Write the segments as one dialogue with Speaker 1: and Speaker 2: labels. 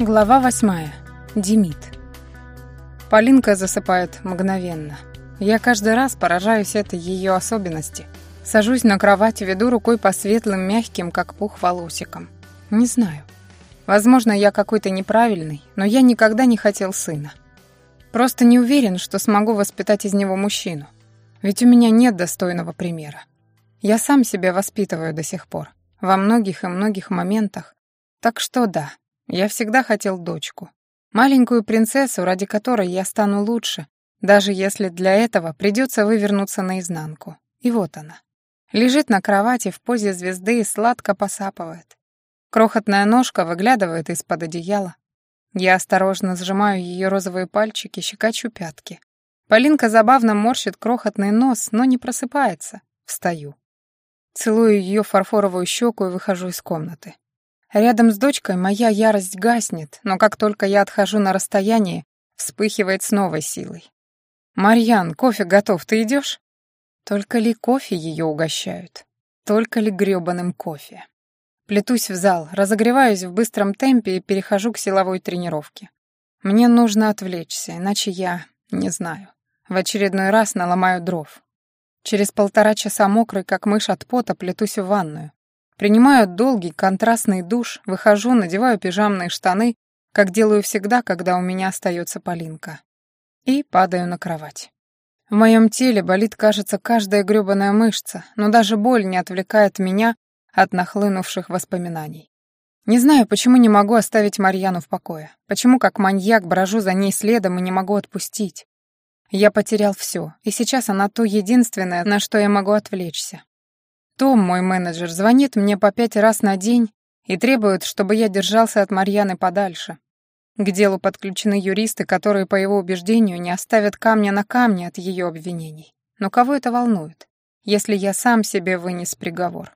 Speaker 1: Глава восьмая. Демид. Полинка засыпает мгновенно. Я каждый раз поражаюсь этой ее особенности. Сажусь на кровать, веду рукой по светлым, мягким, как пух, волосикам. Не знаю. Возможно, я какой-то неправильный, но я никогда не хотел сына. Просто не уверен, что смогу воспитать из него мужчину. Ведь у меня нет достойного примера. Я сам себя воспитываю до сих пор. Во многих и многих моментах. Так что да, я всегда хотел дочку. Маленькую принцессу, ради которой я стану лучше, даже если для этого придется вывернуться наизнанку. И вот она. Лежит на кровати в позе звезды и сладко посапывает. Крохотная ножка выглядывает из-под одеяла. Я осторожно сжимаю ее розовые пальчики, щекочу пятки. Полинка забавно морщит крохотный нос, но не просыпается. Встаю. Целую ее фарфоровую щеку и выхожу из комнаты. Рядом с дочкой моя ярость гаснет, но как только я отхожу на расстояние, вспыхивает с новой силой. «Марьян, кофе готов, ты идешь?» Только ли кофе ее угощают? Только ли грёбаным кофе? Плетусь в зал, разогреваюсь в быстром темпе и перехожу к силовой тренировке. Мне нужно отвлечься, иначе я, не знаю, в очередной раз наломаю дров. Через полтора часа мокрый, как мышь от пота, плетусь в ванную. Принимаю долгий контрастный душ, выхожу, надеваю пижамные штаны, как делаю всегда, когда у меня остается Полинка. И падаю на кровать. В моем теле болит, кажется, каждая грёбаная мышца, но даже боль не отвлекает меня от нахлынувших воспоминаний. Не знаю, почему не могу оставить Марьяну в покое. Почему, как маньяк, брожу за ней следом и не могу отпустить. Я потерял все, и сейчас она то единственное, на что я могу отвлечься. Том, мой менеджер, звонит мне по пять раз на день и требует, чтобы я держался от Марьяны подальше. К делу подключены юристы, которые, по его убеждению, не оставят камня на камне от ее обвинений. Но кого это волнует, если я сам себе вынес приговор?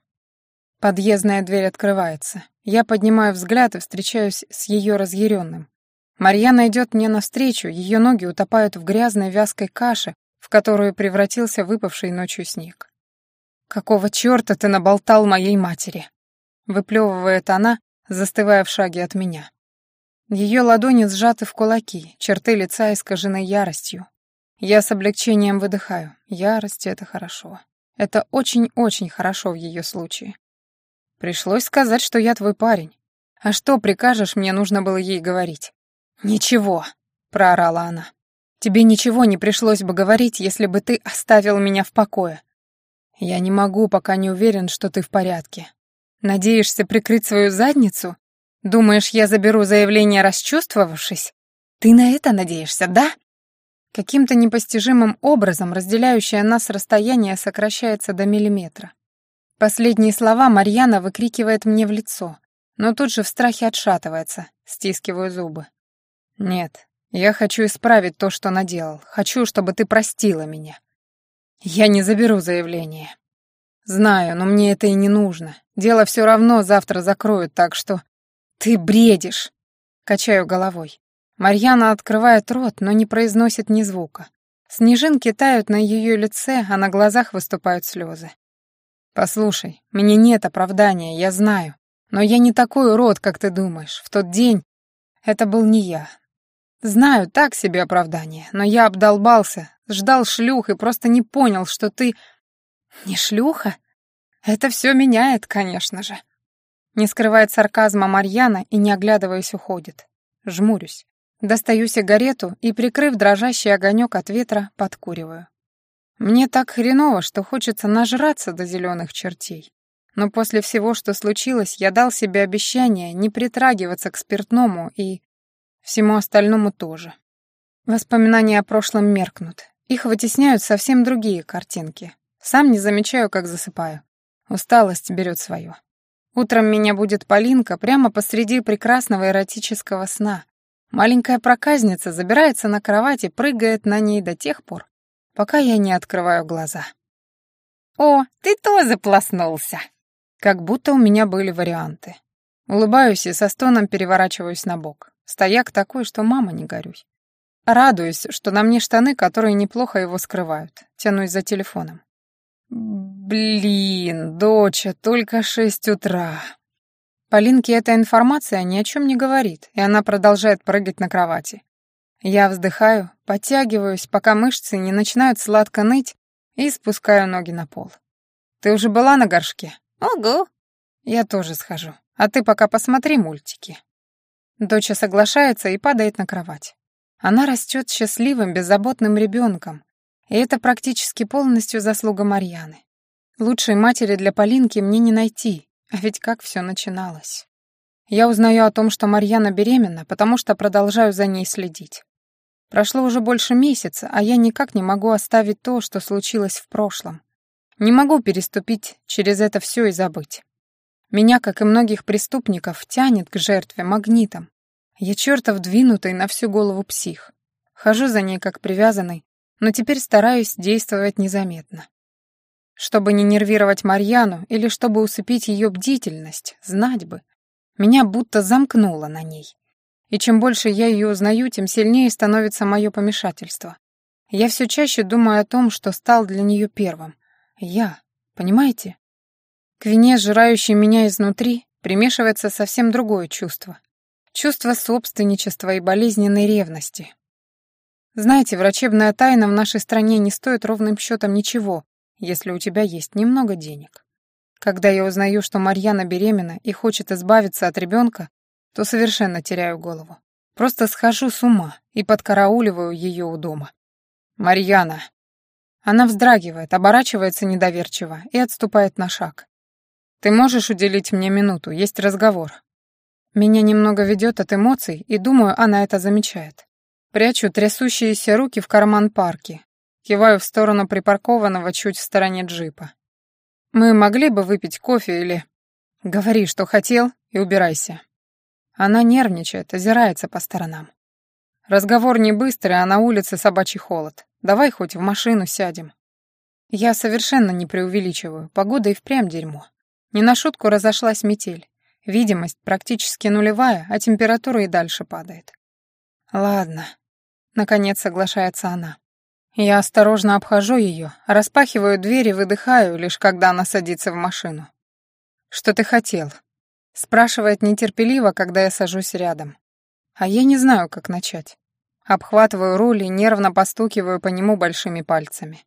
Speaker 1: Подъездная дверь открывается. Я поднимаю взгляд и встречаюсь с ее разъяренным. Марьяна идет мне навстречу, ее ноги утопают в грязной вязкой каше, в которую превратился выпавший ночью снег. «Какого чёрта ты наболтал моей матери?» Выплёвывает она, застывая в шаге от меня. Ее ладони сжаты в кулаки, черты лица искажены яростью. Я с облегчением выдыхаю. Ярость — это хорошо. Это очень-очень хорошо в ее случае. Пришлось сказать, что я твой парень. А что прикажешь, мне нужно было ей говорить. «Ничего», — проорала она. «Тебе ничего не пришлось бы говорить, если бы ты оставил меня в покое. «Я не могу, пока не уверен, что ты в порядке. Надеешься прикрыть свою задницу? Думаешь, я заберу заявление, расчувствовавшись? Ты на это надеешься, да?» Каким-то непостижимым образом разделяющее нас расстояние сокращается до миллиметра. Последние слова Марьяна выкрикивает мне в лицо, но тут же в страхе отшатывается, стискиваю зубы. «Нет, я хочу исправить то, что наделал. Хочу, чтобы ты простила меня. «Я не заберу заявление». «Знаю, но мне это и не нужно. Дело все равно завтра закроют, так что...» «Ты бредишь!» Качаю головой. Марьяна открывает рот, но не произносит ни звука. Снежинки тают на ее лице, а на глазах выступают слезы. «Послушай, мне нет оправдания, я знаю. Но я не такой урод, как ты думаешь. В тот день это был не я. Знаю, так себе оправдание, но я обдолбался, ждал шлюх и просто не понял, что ты... Не шлюха? Это все меняет, конечно же. Не скрывает сарказма Марьяна и, не оглядываясь, уходит. Жмурюсь. Достаю сигарету и, прикрыв дрожащий огонек от ветра, подкуриваю. Мне так хреново, что хочется нажраться до зеленых чертей. Но после всего, что случилось, я дал себе обещание не притрагиваться к спиртному и Всему остальному тоже. Воспоминания о прошлом меркнут. Их вытесняют совсем другие картинки. Сам не замечаю, как засыпаю. Усталость берет свое. Утром меня будет Полинка прямо посреди прекрасного эротического сна. Маленькая проказница забирается на кровать и прыгает на ней до тех пор, пока я не открываю глаза. «О, ты тоже плоснулся!» Как будто у меня были варианты. Улыбаюсь и со стоном переворачиваюсь на бок. Стояк такой, что мама не горюй. Радуюсь, что на мне штаны, которые неплохо его скрывают. Тянусь за телефоном. Блин, доча, только шесть утра. Полинке эта информация ни о чем не говорит, и она продолжает прыгать на кровати. Я вздыхаю, подтягиваюсь, пока мышцы не начинают сладко ныть, и спускаю ноги на пол. «Ты уже была на горшке?»
Speaker 2: «Ого!»
Speaker 1: «Я тоже схожу. А ты пока посмотри мультики». Доча соглашается и падает на кровать. Она растет счастливым, беззаботным ребенком, и это практически полностью заслуга Марьяны. Лучшей матери для Полинки мне не найти, а ведь как все начиналось. Я узнаю о том, что Марьяна беременна, потому что продолжаю за ней следить. Прошло уже больше месяца, а я никак не могу оставить то, что случилось в прошлом. Не могу переступить через это все и забыть. Меня, как и многих преступников, тянет к жертве магнитом. Я чертов двинутый на всю голову псих. Хожу за ней как привязанный, но теперь стараюсь действовать незаметно. Чтобы не нервировать Марьяну или чтобы усыпить ее бдительность, знать бы. Меня будто замкнуло на ней. И чем больше я ее узнаю, тем сильнее становится мое помешательство. Я все чаще думаю о том, что стал для нее первым. Я, понимаете? К вине, сжирающей меня изнутри, примешивается совсем другое чувство. Чувство собственничества и болезненной ревности. Знаете, врачебная тайна в нашей стране не стоит ровным счетом ничего, если у тебя есть немного денег. Когда я узнаю, что Марьяна беременна и хочет избавиться от ребенка, то совершенно теряю голову. Просто схожу с ума и подкарауливаю ее у дома. «Марьяна!» Она вздрагивает, оборачивается недоверчиво и отступает на шаг. «Ты можешь уделить мне минуту? Есть разговор». Меня немного ведет от эмоций, и думаю, она это замечает. Прячу трясущиеся руки в карман парки, Киваю в сторону припаркованного чуть в стороне джипа. «Мы могли бы выпить кофе или...» «Говори, что хотел, и убирайся». Она нервничает, озирается по сторонам. Разговор не быстрый, а на улице собачий холод. Давай хоть в машину сядем. Я совершенно не преувеличиваю, погода и впрямь дерьмо. Не на шутку разошлась метель. Видимость практически нулевая, а температура и дальше падает. Ладно. Наконец соглашается она. Я осторожно обхожу ее, распахиваю дверь и выдыхаю, лишь когда она садится в машину. «Что ты хотел?» Спрашивает нетерпеливо, когда я сажусь рядом. А я не знаю, как начать. Обхватываю руль и нервно постукиваю по нему большими пальцами.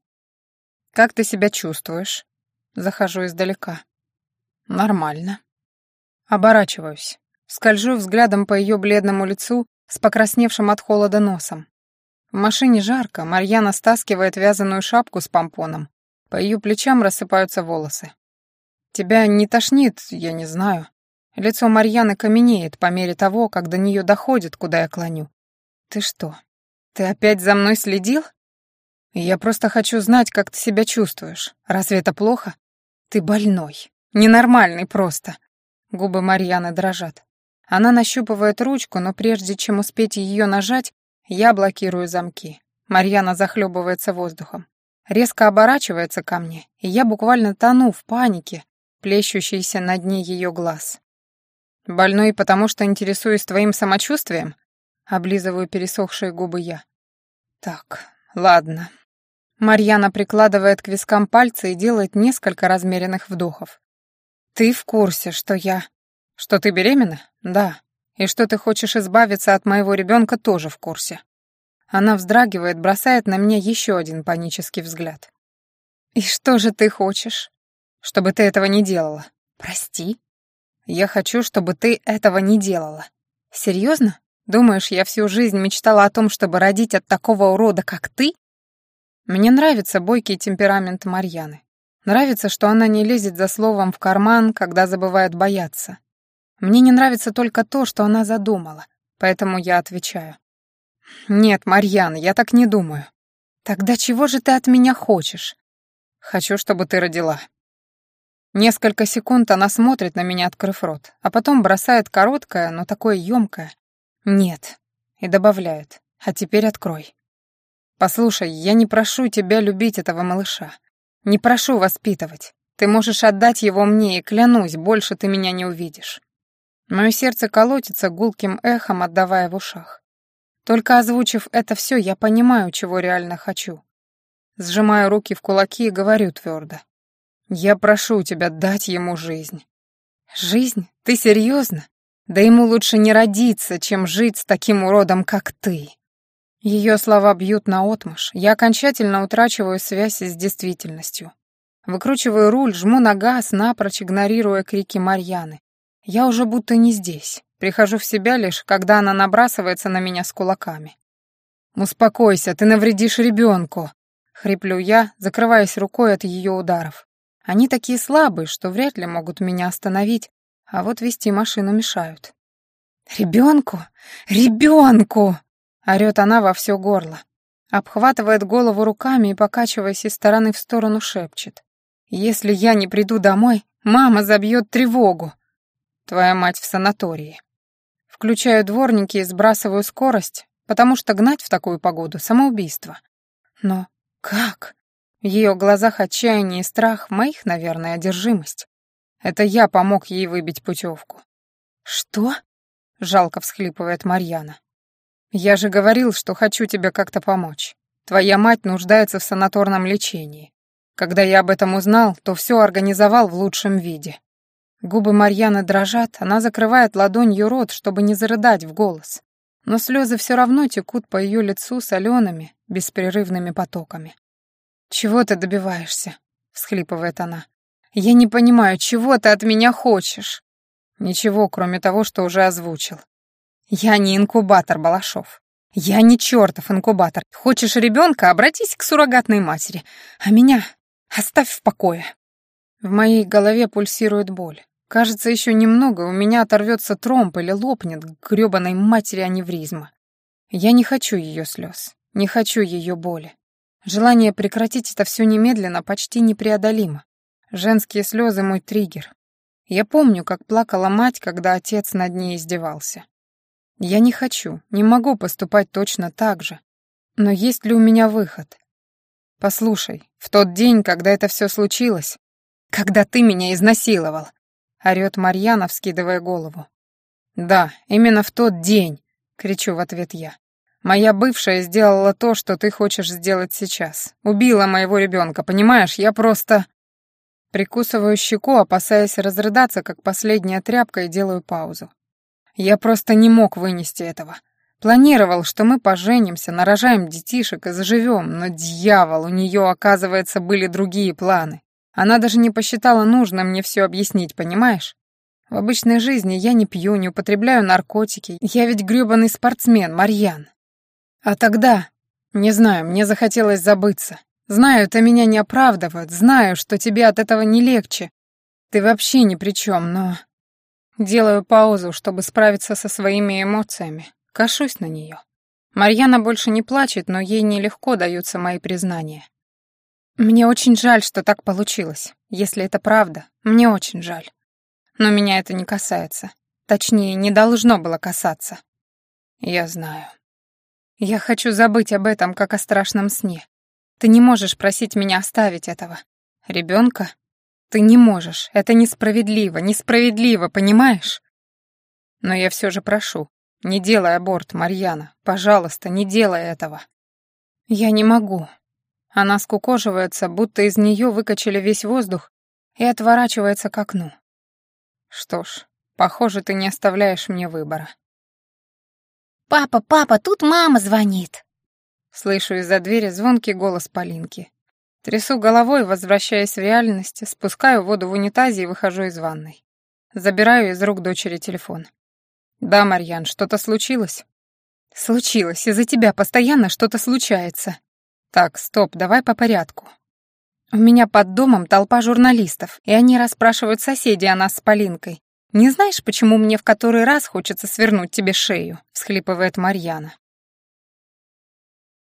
Speaker 1: «Как ты себя чувствуешь?» Захожу издалека. «Нормально». Оборачиваюсь. Скольжу взглядом по ее бледному лицу с покрасневшим от холода носом. В машине жарко, Марьяна стаскивает вязаную шапку с помпоном. По ее плечам рассыпаются волосы. «Тебя не тошнит, я не знаю». Лицо Марьяны каменеет по мере того, как до нее доходит, куда я клоню. «Ты что, ты опять за мной следил?» «Я просто хочу знать, как ты себя чувствуешь. Разве это плохо?» «Ты больной. Ненормальный просто». Губы Марьяны дрожат. Она нащупывает ручку, но прежде чем успеть ее нажать, я блокирую замки. Марьяна захлебывается воздухом. Резко оборачивается ко мне, и я буквально тону в панике, плещущейся на дне ее глаз. «Больной, потому что интересуюсь твоим самочувствием?» Облизываю пересохшие губы я. «Так, ладно». Марьяна прикладывает к вискам пальцы и делает несколько размеренных вдохов. «Ты в курсе, что я...» «Что ты беременна?» «Да. И что ты хочешь избавиться от моего ребенка, тоже в курсе. Она вздрагивает, бросает на меня еще один панический взгляд. «И что же ты хочешь?» «Чтобы ты этого не делала». «Прости?» «Я хочу, чтобы ты этого не делала». «Серьезно? Думаешь, я всю жизнь мечтала о том, чтобы родить от такого урода, как ты?» Мне нравится бойкий темперамент Марьяны. Нравится, что она не лезет за словом в карман, когда забывает бояться. Мне не нравится только то, что она задумала, поэтому я отвечаю. «Нет, Марьян, я так не думаю». «Тогда чего же ты от меня хочешь?» «Хочу, чтобы ты родила». Несколько секунд она смотрит на меня, открыв рот, а потом бросает короткое, но такое ёмкое «нет» и добавляет «а теперь открой». «Послушай, я не прошу тебя любить этого малыша. Не прошу воспитывать. Ты можешь отдать его мне, и клянусь, больше ты меня не увидишь. Мое сердце колотится гулким эхом, отдавая в ушах. Только озвучив это все, я понимаю, чего реально хочу. Сжимаю руки в кулаки и говорю твердо. «Я прошу тебя дать ему жизнь». Жизнь? Ты серьезно? Да ему лучше не родиться, чем жить с таким уродом, как ты. Ее слова бьют наотмашь. Я окончательно утрачиваю связь с действительностью. Выкручиваю руль, жму на газ, напрочь игнорируя крики Марьяны. Я уже будто не здесь. Прихожу в себя лишь, когда она набрасывается на меня с кулаками. «Успокойся, ты навредишь ребенку!» — хриплю я, закрываясь рукой от ее ударов. Они такие слабые, что вряд ли могут меня остановить, а вот вести машину мешают. «Ребенку? Ребенку!» — орёт она во все горло. Обхватывает голову руками и, покачиваясь из стороны в сторону, шепчет. «Если я не приду домой, мама забьет тревогу. Твоя мать в санатории». Включаю дворники и сбрасываю скорость, потому что гнать в такую погоду — самоубийство. Но как? В ее глазах отчаяние и страх, моих, наверное, одержимость. Это я помог ей выбить путевку. «Что?» — жалко всхлипывает Марьяна. «Я же говорил, что хочу тебе как-то помочь. Твоя мать нуждается в санаторном лечении. Когда я об этом узнал, то все организовал в лучшем виде». Губы Марьяны дрожат, она закрывает ладонью рот, чтобы не зарыдать в голос. Но слезы все равно текут по ее лицу солеными, беспрерывными потоками. «Чего ты добиваешься?» — всхлипывает она. «Я не понимаю, чего ты от меня хочешь?» «Ничего, кроме того, что уже озвучил. Я не инкубатор, Балашов. Я не чертов инкубатор. Хочешь ребенка, обратись к суррогатной матери. А меня оставь в покое». В моей голове пульсирует боль. Кажется, еще немного, у меня оторвется тромб или лопнет к грёбаной матери аневризма. Я не хочу ее слез, не хочу ее боли. Желание прекратить это все немедленно почти непреодолимо. Женские слезы — мой триггер. Я помню, как плакала мать, когда отец над ней издевался. Я не хочу, не могу поступать точно так же. Но есть ли у меня выход? Послушай, в тот день, когда это все случилось, когда ты меня изнасиловал, орёт Марьяна, вскидывая голову. Да, именно в тот день, кричу в ответ я. Моя бывшая сделала то, что ты хочешь сделать сейчас. Убила моего ребенка, понимаешь? Я просто... Прикусываю щеку, опасаясь разрыдаться, как последняя тряпка, и делаю паузу. Я просто не мог вынести этого. Планировал, что мы поженимся, нарожаем детишек и заживем, но, дьявол, у нее, оказывается, были другие планы. Она даже не посчитала нужным мне все объяснить, понимаешь? В обычной жизни я не пью, не употребляю наркотики. Я ведь грёбаный спортсмен, Марьян. А тогда, не знаю, мне захотелось забыться. Знаю, это меня не оправдывает, знаю, что тебе от этого не легче. Ты вообще ни при чем, но... Делаю паузу, чтобы справиться со своими эмоциями. Кашусь на нее. Марьяна больше не плачет, но ей нелегко даются мои признания. Мне очень жаль, что так получилось. Если это правда, мне очень жаль. Но меня это не касается. Точнее, не должно было касаться. Я знаю. Я хочу забыть об этом, как о страшном сне. Ты не можешь просить меня оставить этого. Ребенка? Ты не можешь. Это несправедливо, несправедливо, понимаешь? Но я все же прошу, не делай аборт, Марьяна. Пожалуйста, не делай этого. Я не могу. Она скукоживается, будто из нее выкачали весь воздух и отворачивается к окну. Что ж, похоже, ты не оставляешь мне выбора.
Speaker 2: «Папа, папа, тут мама звонит!»
Speaker 1: Слышу из-за двери звонкий голос Полинки. Трясу головой, возвращаясь в реальность, спускаю воду в унитазе и выхожу из ванной. Забираю из рук дочери телефон. «Да, Марьян, что-то случилось?» «Случилось. Из-за тебя постоянно что-то случается». «Так, стоп, давай по порядку. У меня под домом толпа журналистов, и они расспрашивают соседей о нас с Полинкой. Не знаешь, почему мне в который раз хочется свернуть тебе шею?» — всхлипывает Марьяна.